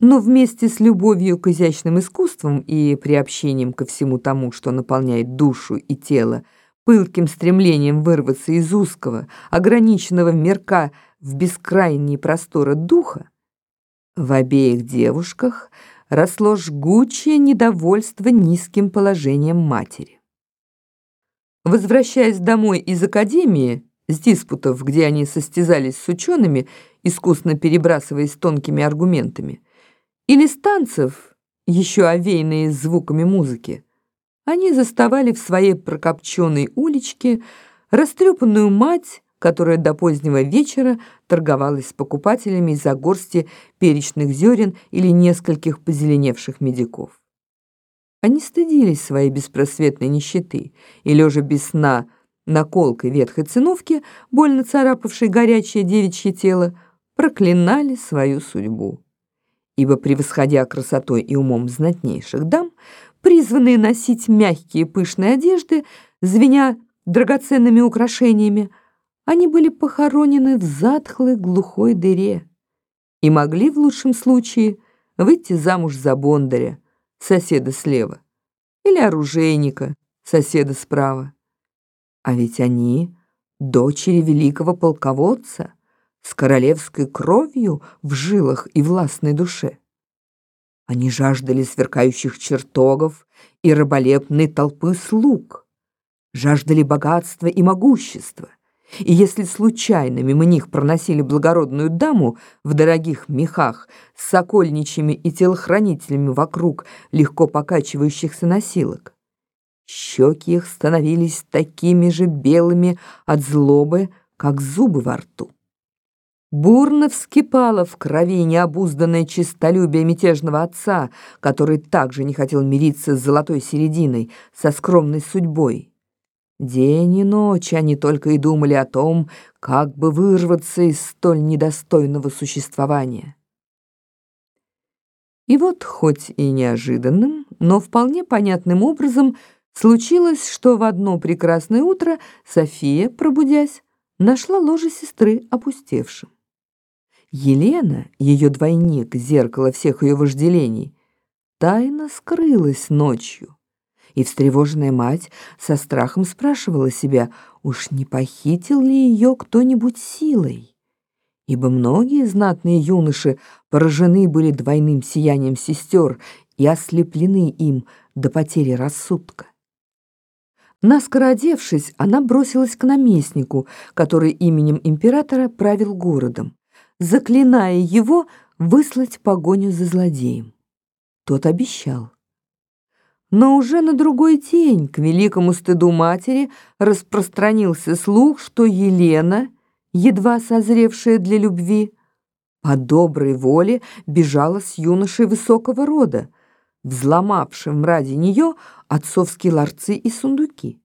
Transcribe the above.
Но вместе с любовью к изящным искусствам и приобщением ко всему тому, что наполняет душу и тело, пылким стремлением вырваться из узкого, ограниченного мирка в бескрайние просторы духа, в обеих девушках росло жгучее недовольство низким положением матери. Возвращаясь домой из академии, с диспутов, где они состязались с учеными, искусно перебрасываясь тонкими аргументами, или станцев, еще овеянные звуками музыки, они заставали в своей прокопченной уличке растрепанную мать, которая до позднего вечера торговалась с покупателями из-за горсти перечных зерен или нескольких позеленевших медиков. Они стыдились своей беспросветной нищеты и, лежа без сна на колкой ветхой циновке, больно царапавшей горячее девичье тело, проклинали свою судьбу ибо, превосходя красотой и умом знатнейших дам, призванные носить мягкие пышные одежды, звеня драгоценными украшениями, они были похоронены в затхлой глухой дыре и могли в лучшем случае выйти замуж за бондаря, соседа слева, или оружейника, соседа справа. А ведь они дочери великого полководца — с королевской кровью в жилах и властной душе. Они жаждали сверкающих чертогов и раболепной толпы слуг, жаждали богатства и могущества, и если случайно мимо них проносили благородную даму в дорогих мехах с сокольничьими и телохранителями вокруг легко покачивающихся носилок, щеки их становились такими же белыми от злобы, как зубы во рту. Бурно вскипало в крови необузданное честолюбие мятежного отца, который также не хотел мириться с золотой серединой, со скромной судьбой. День и ночь они только и думали о том, как бы вырваться из столь недостойного существования. И вот, хоть и неожиданным, но вполне понятным образом случилось, что в одно прекрасное утро София, пробудясь, нашла ложе сестры опустевшим. Елена, ее двойник, зеркало всех ее вожделений, тайно скрылась ночью. И встревоженная мать со страхом спрашивала себя, уж не похитил ли ее кто-нибудь силой. Ибо многие знатные юноши поражены были двойным сиянием сестер и ослеплены им до потери рассудка. Наскоро одевшись, она бросилась к наместнику, который именем императора правил городом заклиная его выслать погоню за злодеем. Тот обещал. Но уже на другой день, к великому стыду матери, распространился слух, что Елена, едва созревшая для любви, по доброй воле бежала с юношей высокого рода, взломавшим ради нее отцовские ларцы и сундуки.